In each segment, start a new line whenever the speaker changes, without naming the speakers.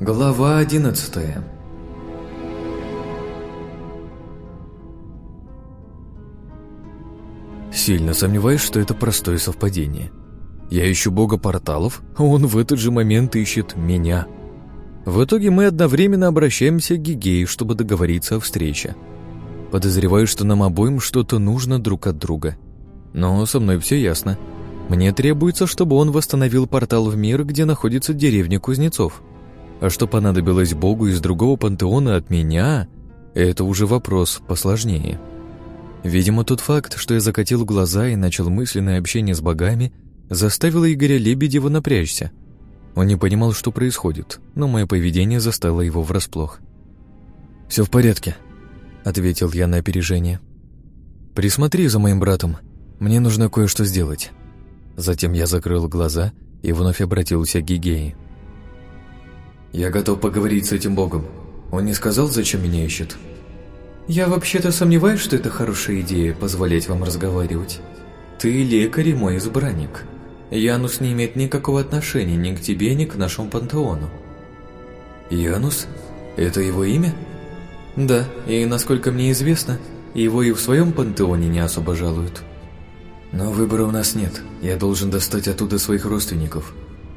Глава одиннадцатая Сильно сомневаюсь, что это простое совпадение. Я ищу бога порталов, а он в этот же момент ищет меня. В итоге мы одновременно обращаемся к Гигею, чтобы договориться о встрече. Подозреваю, что нам обоим что-то нужно друг от друга. Но со мной все ясно. Мне требуется, чтобы он восстановил портал в мир, где находится деревня Кузнецов. А что понадобилось богу из другого пантеона от меня, это уже вопрос посложнее. Видимо, тот факт, что я закатил глаза и начал мысленное общение с богами, заставил Игоря Лебедева напрячься. Он не понимал, что происходит, но мое поведение застало его врасплох. «Все в порядке», — ответил я на опережение. «Присмотри за моим братом. Мне нужно кое-что сделать». Затем я закрыл глаза и вновь обратился к Гигее. «Я готов поговорить с этим богом. Он не сказал, зачем меня ищет?» «Я вообще-то сомневаюсь, что это хорошая идея позволять вам разговаривать. Ты лекарь и мой избранник. Янус не имеет никакого отношения ни к тебе, ни к нашему пантеону». «Янус? Это его имя?» «Да, и, насколько мне известно, его и в своем пантеоне не особо жалуют». Но выбора у нас нет. Я должен достать оттуда своих родственников.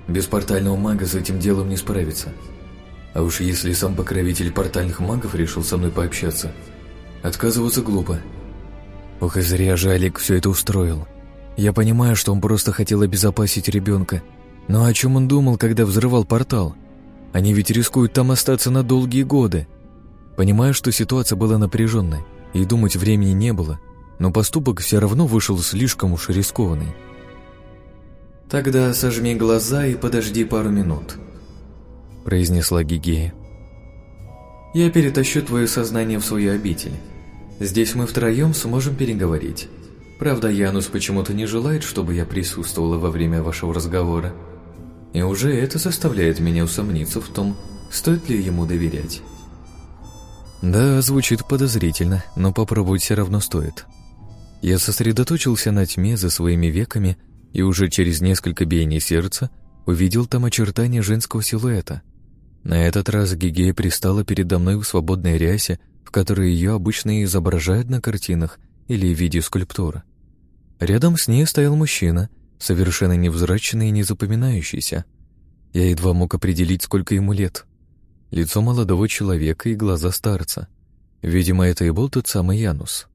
Без портального мага с этим делом не справиться. А уж если сам покровитель портальных магов решил со мной пообщаться, отказываться глупо. Ох, и зря же Олег все это устроил. Я понимаю, что он просто хотел обезопасить ребенка. Но о чем он думал, когда взрывал портал? Они ведь рискуют там остаться на долгие годы. Понимаю, что ситуация была напряженной, и думать времени не было – но поступок все равно вышел слишком уж рискованный. «Тогда сожми глаза и подожди пару минут», — произнесла Гигея. «Я перетащу твое сознание в свою обитель. Здесь мы втроем сможем переговорить. Правда, Янус почему-то не желает, чтобы я присутствовала во время вашего разговора. И уже это заставляет меня усомниться в том, стоит ли ему доверять». «Да, звучит подозрительно, но попробовать все равно стоит», я сосредоточился на тьме за своими веками и уже через несколько биений сердца увидел там очертания женского силуэта. На этот раз Гигея пристала передо мной в свободной рясе, в которой ее обычно изображают на картинах или в виде скульптуры. Рядом с ней стоял мужчина, совершенно невзрачный и незапоминающийся. Я едва мог определить, сколько ему лет. Лицо молодого человека и глаза старца. Видимо, это и был тот самый Янус.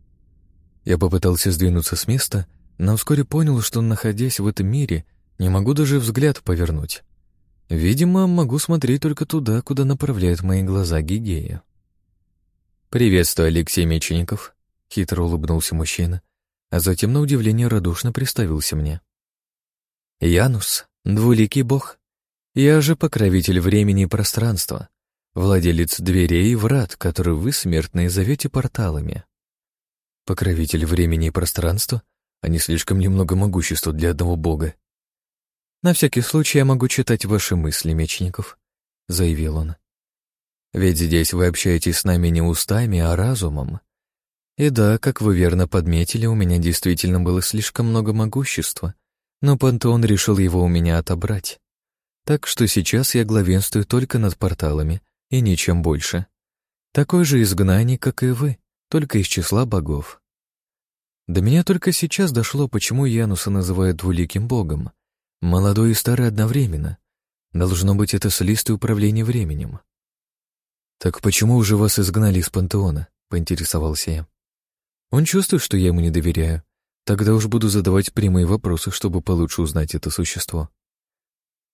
Я попытался сдвинуться с места, но вскоре понял, что, находясь в этом мире, не могу даже взгляд повернуть. Видимо, могу смотреть только туда, куда направляют мои глаза Гигея. «Приветствую, Алексей Мечеников», — хитро улыбнулся мужчина, а затем на удивление радушно представился мне. «Янус, двуликий бог. Я же покровитель времени и пространства, владелец дверей и врат, которые вы, смертные, зовете порталами. Покровитель времени и пространства, а не слишком немного могущества для одного бога. «На всякий случай я могу читать ваши мысли, Мечников», — заявил он. «Ведь здесь вы общаетесь с нами не устами, а разумом. И да, как вы верно подметили, у меня действительно было слишком много могущества, но Пантеон решил его у меня отобрать. Так что сейчас я главенствую только над порталами и ничем больше. Такой же изгнанник, как и вы, только из числа богов. До меня только сейчас дошло, почему Януса называют двуликим богом. Молодой и старый одновременно. Должно быть, это слистое управление временем. «Так почему уже вас изгнали из пантеона?» — поинтересовался я. Он чувствует, что я ему не доверяю. Тогда уж буду задавать прямые вопросы, чтобы получше узнать это существо.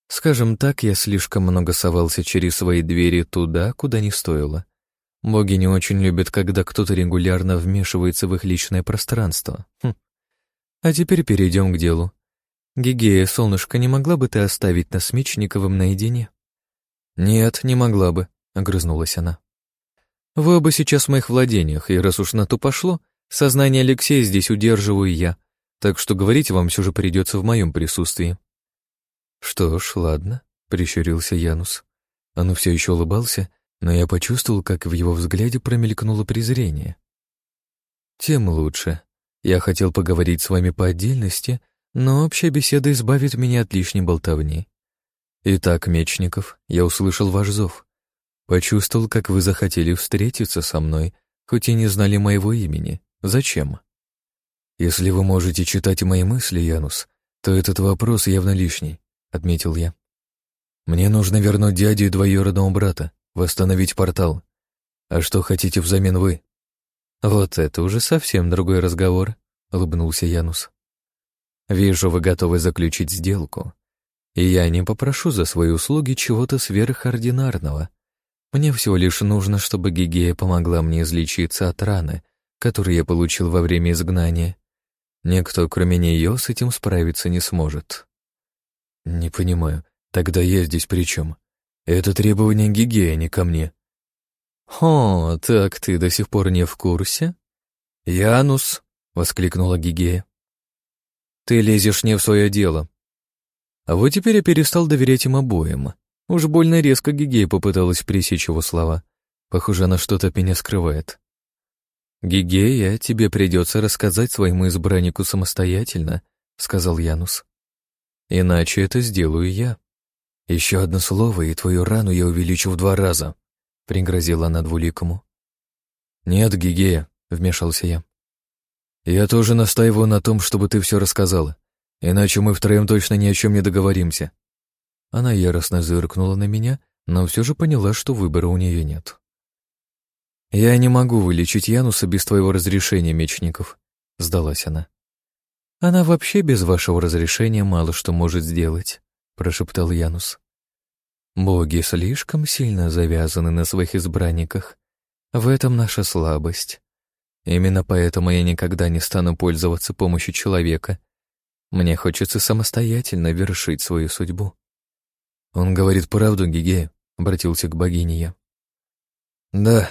Скажем так, я слишком много совался через свои двери туда, куда не стоило. Боги не очень любят, когда кто-то регулярно вмешивается в их личное пространство. Хм. А теперь перейдем к делу. Гигея, солнышко, не могла бы ты оставить нас с Мечниковым наедине? Нет, не могла бы, огрызнулась она. Вы оба сейчас в моих владениях, и раз уж на то пошло, сознание Алексея здесь удерживаю я, так что говорить вам все же придется в моем присутствии. Что ж, ладно, прищурился Янус. Он все еще улыбался, но я почувствовал, как в его взгляде промелькнуло презрение. Тем лучше. Я хотел поговорить с вами по отдельности, но общая беседа избавит меня от лишней болтовни. Итак, Мечников, я услышал ваш зов. Почувствовал, как вы захотели встретиться со мной, хоть и не знали моего имени. Зачем? Если вы можете читать мои мысли, Янус, то этот вопрос явно лишний, отметил я. Мне нужно вернуть дядю и двоюродного брата, восстановить портал. А что хотите взамен вы? Вот это уже совсем другой разговор, улыбнулся Янус. Вижу, вы готовы заключить сделку. И я не попрошу за свои услуги чего-то сверхординарного. Мне всего лишь нужно, чтобы Гигея помогла мне излечиться от раны, которую я получил во время изгнания. Никто, кроме нее, с этим справиться не сможет. Не понимаю, тогда я здесь при чем? Это требование Гигея, ко мне. «О, так ты до сих пор не в курсе?» «Янус!» — воскликнула Гигея. «Ты лезешь не в свое дело». А вот теперь я перестал доверять им обоим. Уж больно резко Гигея попыталась пресечь его слова. Похоже, она что-то от меня скрывает. «Гигея, тебе придется рассказать своему избраннику самостоятельно», — сказал Янус. «Иначе это сделаю я. Еще одно слово, и твою рану я увеличу в два раза», — пригрозила она двуликому. «Нет, Гигея», — вмешался я. «Я тоже настаиваю на том, чтобы ты все рассказала, иначе мы втроем точно ни о чем не договоримся. Она яростно зыркнула на меня, но все же поняла, что выбора у нее нет. «Я не могу вылечить Януса без твоего разрешения, Мечников», — сдалась она. «Она вообще без вашего разрешения мало что может сделать», — прошептал Янус. «Боги слишком сильно завязаны на своих избранниках. В этом наша слабость. Именно поэтому я никогда не стану пользоваться помощью человека. Мне хочется самостоятельно вершить свою судьбу». «Он говорит правду, Гигея», — обратился к богине я. «Да,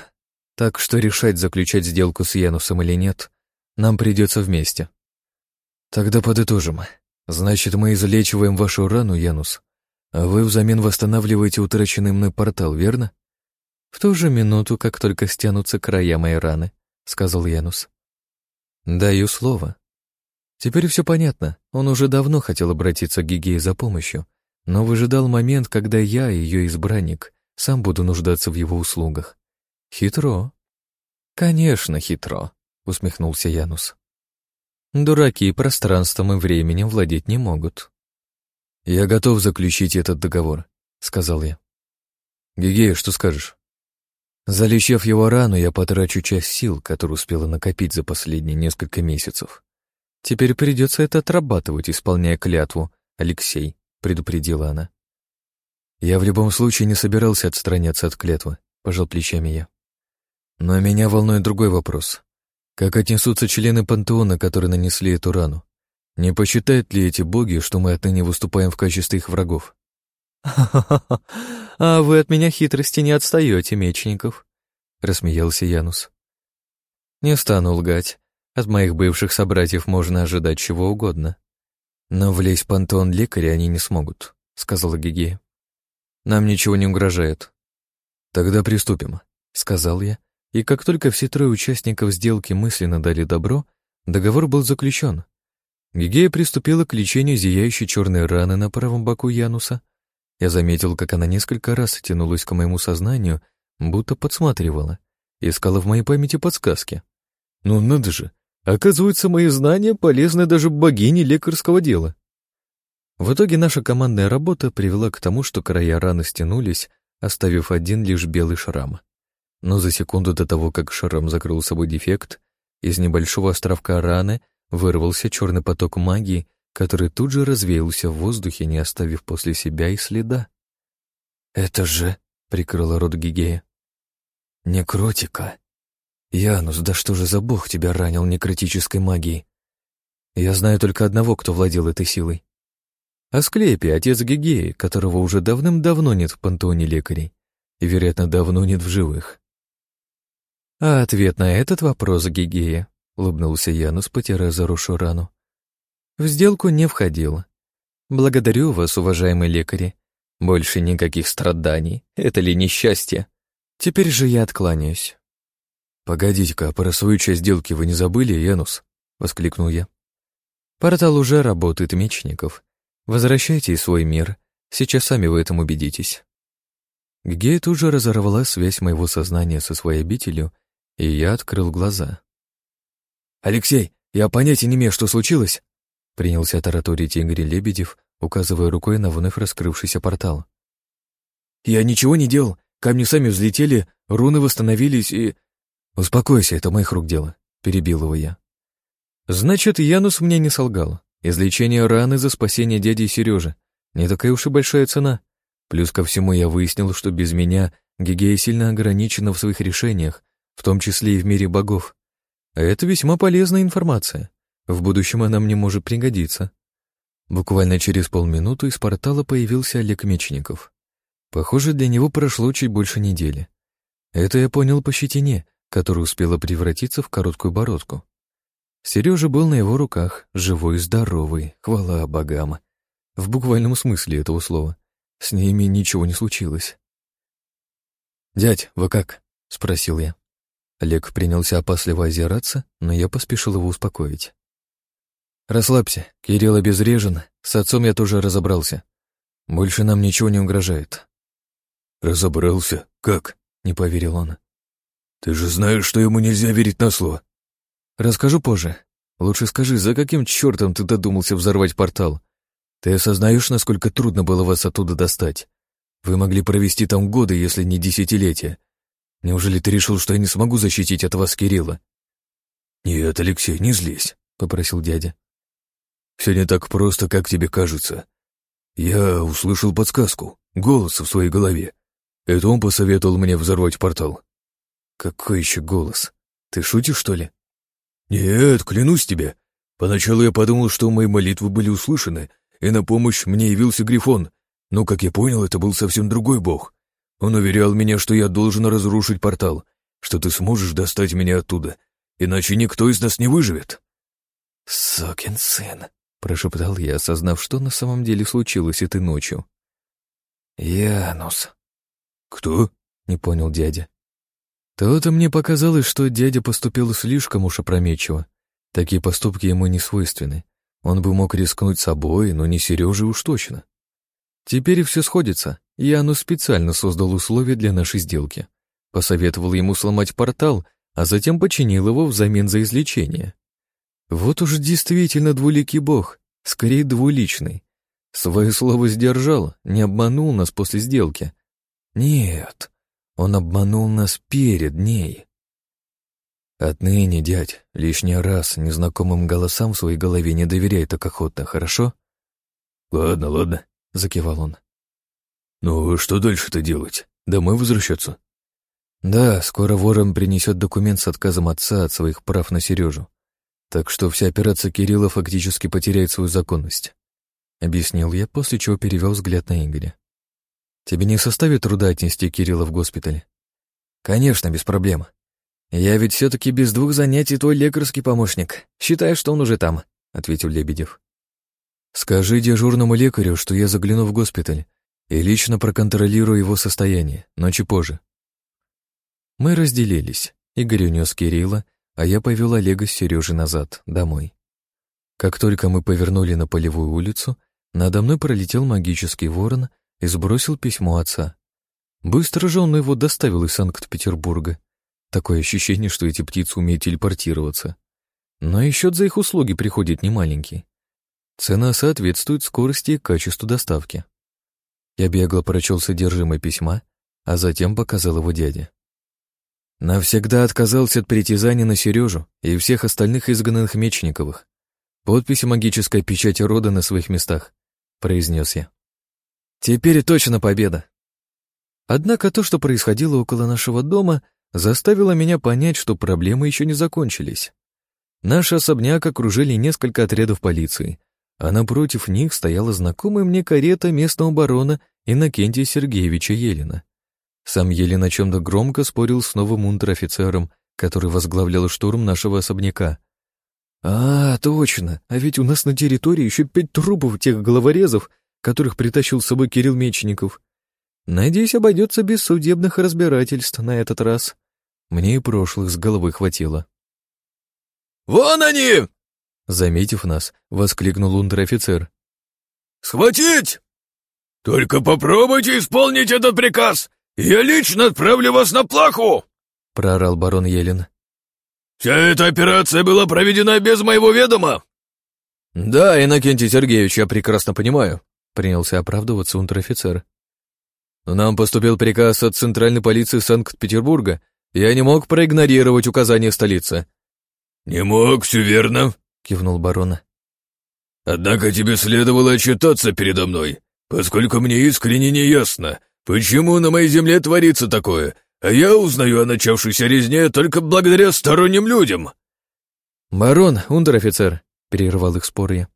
так что решать, заключать сделку с Янусом или нет, нам придется вместе». «Тогда подытожим. Значит, мы излечиваем вашу рану, Янус, а вы взамен восстанавливаете утраченный мной портал, верно?» «В ту же минуту, как только стянутся края моей раны», — сказал Янус. «Даю слово». Теперь все понятно. Он уже давно хотел обратиться к Гигее за помощью, но выжидал момент, когда я, ее избранник, сам буду нуждаться в его услугах. Хитро. Конечно, хитро, усмехнулся Янус. Дураки пространством и временем владеть не могут. Я готов заключить этот договор, сказал я. Гигея, что скажешь? Залечив его рану, я потрачу часть сил, которую успела накопить за последние несколько месяцев. Теперь придется это отрабатывать, исполняя клятву, Алексей предупредила она. Я в любом случае не собирался отстраняться от клетвы, пожал плечами я. Но меня волнует другой вопрос. Как отнесутся члены пантеона, которые нанесли эту рану? Не посчитают ли эти боги, что мы отныне выступаем в качестве их врагов? «Ха-ха-ха! А вы от меня хитрости не отстаете, мечников!» — рассмеялся Янус. «Не стану лгать. От моих бывших собратьев можно ожидать чего угодно. «Но влезть в пантеон лекаря они не смогут», — сказала Гигея. «Нам ничего не угрожает». «Тогда приступим», — сказал я, и как только все трое участников сделки мысленно дали добро, договор был заключен. Гигея приступила к лечению зияющей черной раны на правом боку Януса. Я заметил, как она несколько раз тянулась к моему сознанию, будто подсматривала, искала в моей памяти подсказки. «Ну надо же, Оказывается, мои знания полезны даже богине лекарского дела. В итоге наша командная работа привела к тому, что края раны стянулись, оставив один лишь белый шрам. Но за секунду до того, как шрам закрыл собой дефект, из небольшого островка раны вырвался черный поток магии, который тут же развеялся в воздухе, не оставив после себя и следа. «Это же...» — прикрыла рот Гигея. «Некротика!» «Янус, да что же за бог тебя ранил некротической магией? Я знаю только одного, кто владел этой силой. Асклепий, отец Гигеи, которого уже давным-давно нет в пантеоне лекарей и, вероятно, давно нет в живых. А ответ на этот вопрос Гигея, улыбнулся Янус, потирая заросшую рану. В сделку не входил. Благодарю вас, уважаемые лекари. Больше никаких страданий. Это ли несчастье? Теперь же я откланяюсь. «Погодите-ка, а про свою часть сделки вы не забыли, Янус?» — воскликнул я. «Портал уже работает, Мечников. Возвращайте свой мир. Сейчас сами в этом убедитесь». Гея тут же разорвала связь моего сознания со своей обителью, и я открыл глаза. «Алексей, я понятия не имею, что случилось!» Принялся тараторить Игорь Лебедев, указывая рукой на вновь раскрывшийся портал. «Я ничего не делал, камни сами взлетели, руны восстановились и...» «Успокойся, это моих рук дело», — перебил его я. «Значит, Янус мне не солгал. Излечение раны за спасение дяди Сережи. Не такая уж и большая цена. Плюс ко всему я выяснил, что без меня Гигея сильно ограничена в своих решениях, в том числе и в мире богов. А это весьма полезная информация. В будущем она мне может пригодиться. Буквально через полминуты из портала появился Олег Мечников. Похоже, для него прошло чуть больше недели. Это я понял по щетине, которая успела превратиться в короткую бородку. Сережа был на его руках, живой и здоровый, хвала богам. В буквальном смысле этого слова. С ними ничего не случилось. «Дядь, вы как?» — спросил я. Олег принялся опасливо озираться, но я поспешил его успокоить. «Расслабься, Кирилл обезврежен, с отцом я тоже разобрался. Больше нам ничего не угрожает».
«Разобрался? Как?»
— не поверил он.
«Ты же знаешь, что ему нельзя верить на слово».
«Расскажу позже. Лучше скажи, за каким чертом ты додумался взорвать портал? Ты осознаешь, насколько трудно было вас оттуда достать? Вы могли провести там годы, если не десятилетия. Неужели ты решил, что я не смогу защитить от вас Кирилла?»
«Нет, Алексей, не злись», — попросил дядя. «Все не так просто, как тебе кажется. Я услышал подсказку, голос в своей голове. Это он посоветовал мне взорвать портал.
Какой еще голос? Ты шутишь, что ли?
Нет, клянусь тебе. Поначалу я подумал, что мои молитвы были услышаны, и на помощь мне явился Грифон. Но, как я понял, это был совсем другой бог. Он уверял меня, что я должен разрушить портал, что ты сможешь достать меня оттуда, иначе никто из нас не выживет.
«Сокин сын», — прошептал я, осознав, что на самом деле случилось этой ночью. «Янус».
«Кто?»
— не понял дядя. То-то мне показалось, что дядя поступил слишком уж опрометчиво. Такие поступки ему не свойственны. Он бы мог рискнуть собой, но не Сережей уж точно. Теперь все сходится. Яну специально создал условия для нашей сделки. Посоветовал ему сломать портал, а затем починил его взамен за излечение. Вот уж действительно двуликий бог, скорее двуличный. Свое слово сдержал, не обманул нас после сделки. Нет, он обманул нас перед ней. Отныне, дядь, лишний раз незнакомым голосам в своей голове не доверяй так охотно, хорошо?
Ладно, ладно, закивал он. Ну, что дальше-то делать? Домой возвращаться?
Да, скоро ворон принесет документ с отказом отца от своих прав на Сережу. Так что вся операция Кирилла фактически потеряет свою законность. Объяснил я, после чего перевел взгляд на Игоря. Тебе не составит труда отнести Кирилла в госпиталь? Конечно, без проблем. Я ведь все-таки без двух занятий твой лекарский помощник. Считай, что он уже там, ответил Лебедев. Скажи дежурному лекарю, что я загляну в госпиталь и лично проконтролирую его состояние, ночи позже. Мы разделились. Игорь унес Кирилла, а я повел Олега с Сережей назад, домой. Как только мы повернули на полевую улицу, надо мной пролетел магический ворон и сбросил письмо отца. Быстро же он его доставил из Санкт-Петербурга. Такое ощущение, что эти птицы умеют телепортироваться. Но и счет за их услуги приходит немаленький. Цена соответствует скорости и качеству доставки. Я бегло прочел содержимое письма, а затем показал его дяде. Навсегда отказался от притязаний на Сережу и всех остальных изгнанных Мечниковых. Подпись магической печати рода на своих местах, произнес я. Теперь точно победа. Однако то, что происходило около нашего дома, заставило меня понять, что проблемы еще не закончились. Наш особняк окружили несколько отрядов полиции, а напротив них стояла знакомая мне карета местного барона Иннокентия Сергеевича Елена. Сам Елен о чем-то громко спорил с новым унтер-офицером, который возглавлял штурм нашего особняка. «А, точно, а ведь у нас на территории еще пять трупов тех головорезов, которых притащил с собой Кирилл Мечников. Надеюсь, обойдется без судебных разбирательств на этот раз. Мне и прошлых с головой хватило.
«Вон они!»
Заметив нас, воскликнул унтер-офицер.
«Схватить! Только попробуйте исполнить этот приказ, Я лично отправлю вас на плаху!»
— проорал барон Елен.
«Вся эта операция была проведена без моего ведома!»
«Да, Иннокентий Сергеевич, я прекрасно понимаю», — принялся оправдываться унтер-офицер. «Нам поступил приказ от Центральной полиции Санкт-Петербурга, я не мог проигнорировать указания столицы».
«Не мог, все верно», — кивнул барон. «Однако тебе следовало отчитаться передо мной, поскольку мне искренне не ясно, почему на моей земле творится такое, а я узнаю о начавшейся резне только благодаря сторонним людям».
«Барон, унтер-офицер», — перервал их спор я.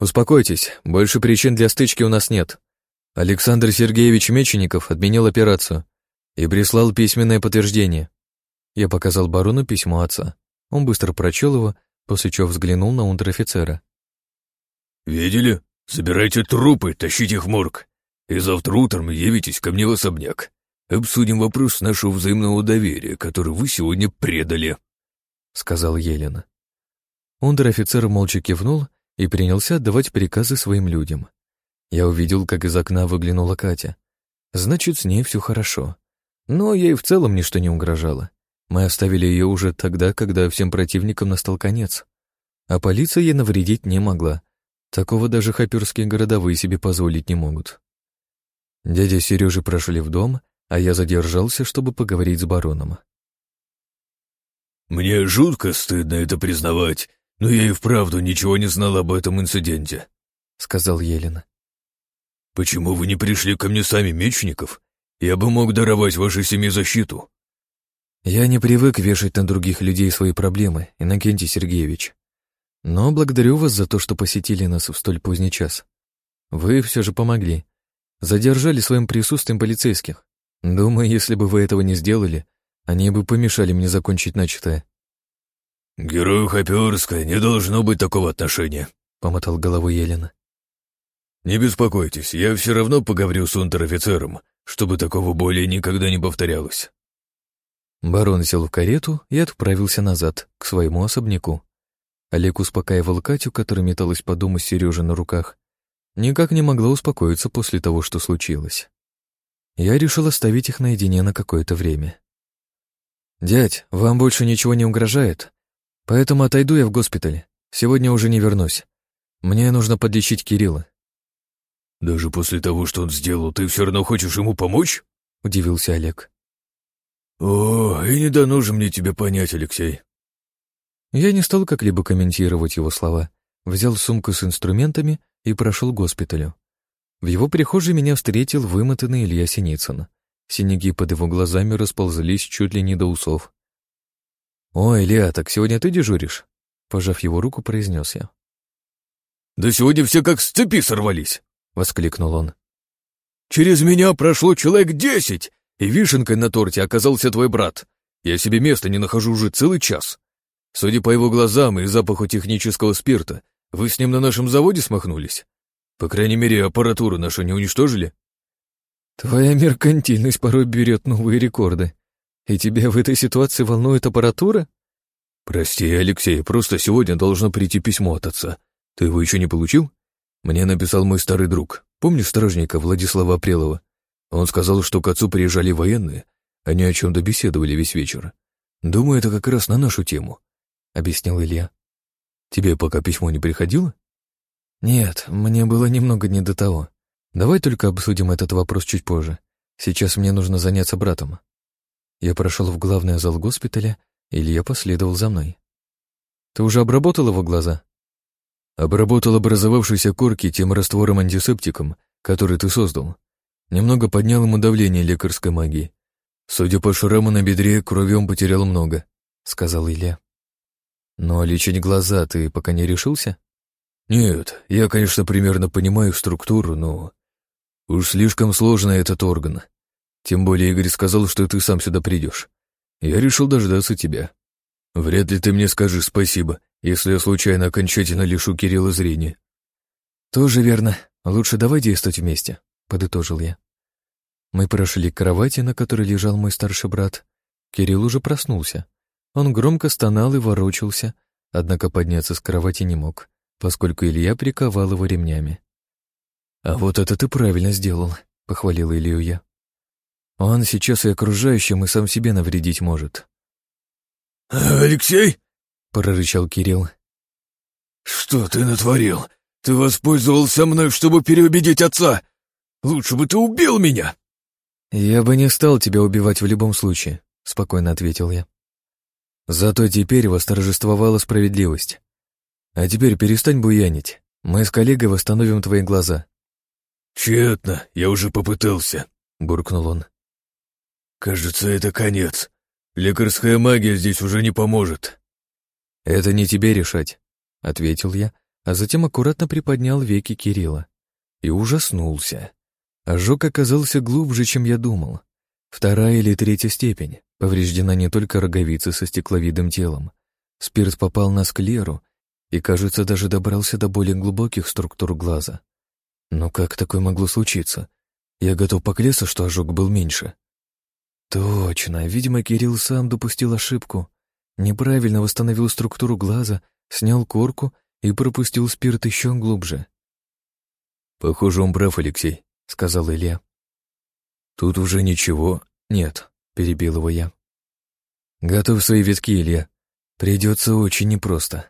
«Успокойтесь, больше причин для стычки у нас нет. Александр Сергеевич Мечеников отменил операцию и прислал письменное подтверждение. Я показал барону письмо отца. Он быстро прочел его, после чего взглянул на унтер-офицера.
«Видели? Собирайте трупы, тащите их в морг. И завтра утром явитесь ко мне в особняк. Обсудим вопрос нашего взаимного доверия, который вы сегодня предали», — сказал Елена.
Унтер-офицер молча кивнул и принялся отдавать приказы своим людям. Я увидел, как из окна выглянула Катя. Значит, с ней все хорошо. Но ей в целом ничто не угрожало. Мы оставили ее уже тогда, когда всем противникам настал конец. А полиция ей навредить не могла, Такого даже хаперские городовые себе позволить не могут. Дядя Сережи прошли в дом, а я задержался, чтобы поговорить с бароном.
«Мне жутко стыдно это признавать, но я и вправду ничего не знал об этом инциденте», — сказал Елена. «Почему вы не пришли ко мне сами, Мечников? Я бы мог даровать вашей семье защиту».
«Я не привык вешать на других людей свои проблемы, Иннокентий Сергеевич. Но благодарю вас за то, что посетили нас в столь поздний час. Вы все же помогли. Задержали своим присутствием полицейских. Думаю, если бы вы этого не сделали, они бы помешали мне закончить начатое.
«Герою Хоперска не должно быть такого отношения», — помотал головой Елена. «Не беспокойтесь, я все равно поговорю с унтер-офицером, чтобы такого более никогда не повторялось».
Барон сел в карету и отправился назад, к своему особняку. Олег успокаивал Катю, которая металась по дому с Сережей на руках. Никак не могла успокоиться после того, что случилось. Я решил оставить их наедине на какое-то время. «Дядь, вам больше ничего не угрожает? Поэтому отойду я в госпиталь. Сегодня уже не вернусь. Мне нужно подлечить Кирилла».
«Даже после того, что он сделал, ты все равно хочешь ему помочь?» — удивился Олег. «О, и не дано же мне тебя понять, Алексей.
Я не стал как-либо комментировать его слова, взял сумку с инструментами и прошел к госпиталю. В его прихожей меня встретил вымотанный Илья Синицын. Синяки под его глазами расползлись чуть ли не до усов. «Ой, Илья, так сегодня ты дежуришь?» Пожав его руку, произнес я.
«Да сегодня все как с цепи сорвались!» — воскликнул он. «Через меня прошло человек десять, и вишенкой на торте оказался твой брат. Я себе места не нахожу уже целый час. Судя по его глазам и запаху технического спирта, вы с ним на нашем заводе смахнулись? По крайней мере, аппаратуру нашу не уничтожили?»
«Твоя меркантильность порой берет новые рекорды. И тебя в этой ситуации волнует аппаратура?»
«Прости, Алексей, просто сегодня должно прийти письмо от отца. Ты его еще не получил? Мне написал мой старый друг. Помнишь стражника Владислава Апрелова? Он сказал, что к отцу приезжали военные. Они о чем-то беседовали весь вечер. Думаю, это как раз на нашу тему. — объяснил Илья. «Тебе пока письмо не приходило?»
«Нет, мне было немного не до того. Давай только обсудим этот вопрос чуть позже. Сейчас мне нужно заняться братом». Я прошел в главный зал госпиталя, Илья последовал за мной. «Ты уже обработал его глаза?»
«Обработал образовавшиеся корки тем раствором-антисептиком, который ты создал. Немного поднял ему давление лекарской магии. Судя по шраму на бедре, крови он потерял много», — сказал Илья.
Но лечить глаза ты пока не решился?
Нет, я, конечно, примерно понимаю структуру, но... Уж слишком сложно этот орган. Тем более Игорь сказал, что ты сам сюда придешь. Я решил дождаться тебя. Вряд ли ты мне скажешь спасибо, если я случайно окончательно лишу Кирилла зрения.
Тоже верно. Лучше давай действовать вместе, подытожил я. Мы прошли к кровати, на которой лежал мой старший брат. Кирилл уже проснулся. Он громко стонал и ворочался, однако подняться с кровати не мог, поскольку Илья приковал его ремнями. «А вот это ты правильно сделал», — похвалил Илью я. Он сейчас и окружающим, и сам себе навредить может.
«Алексей?»
— прорычал Кирилл.
«Что ты натворил? Ты воспользовался мной, чтобы переубедить отца! Лучше бы ты убил меня!»
«Я бы не стал тебя убивать в любом случае», — спокойно ответил я. «Зато теперь восторжествовала справедливость. А теперь перестань буянить. Мы с коллегой восстановим твои глаза».
«Тщетно, я уже попытался», — буркнул он. «Кажется, это конец. Лекарская магия здесь уже не поможет».
«Это не тебе решать», — ответил я, а затем аккуратно приподнял веки Кирилла. И ужаснулся. Ожог оказался глубже, чем я думал. Вторая или третья степень. Повреждена не только роговица со стекловидным телом. Спирт попал на склеру и, кажется, даже добрался до более глубоких структур глаза. Но как такое могло случиться? Я готов поклясться, что ожог был меньше. Точно, видимо, Кирилл сам допустил ошибку. Неправильно восстановил структуру глаза, снял корку и пропустил спирт еще глубже.
Похоже, он прав, Алексей.
— сказал Илья.
«Тут уже ничего нет», — перебил его я.
«Готовь свои витки, Илья. Придется очень непросто.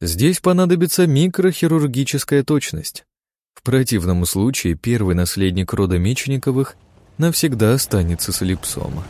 Здесь понадобится микрохирургическая точность. В противном случае первый наследник рода Мечниковых навсегда останется с эллипсома».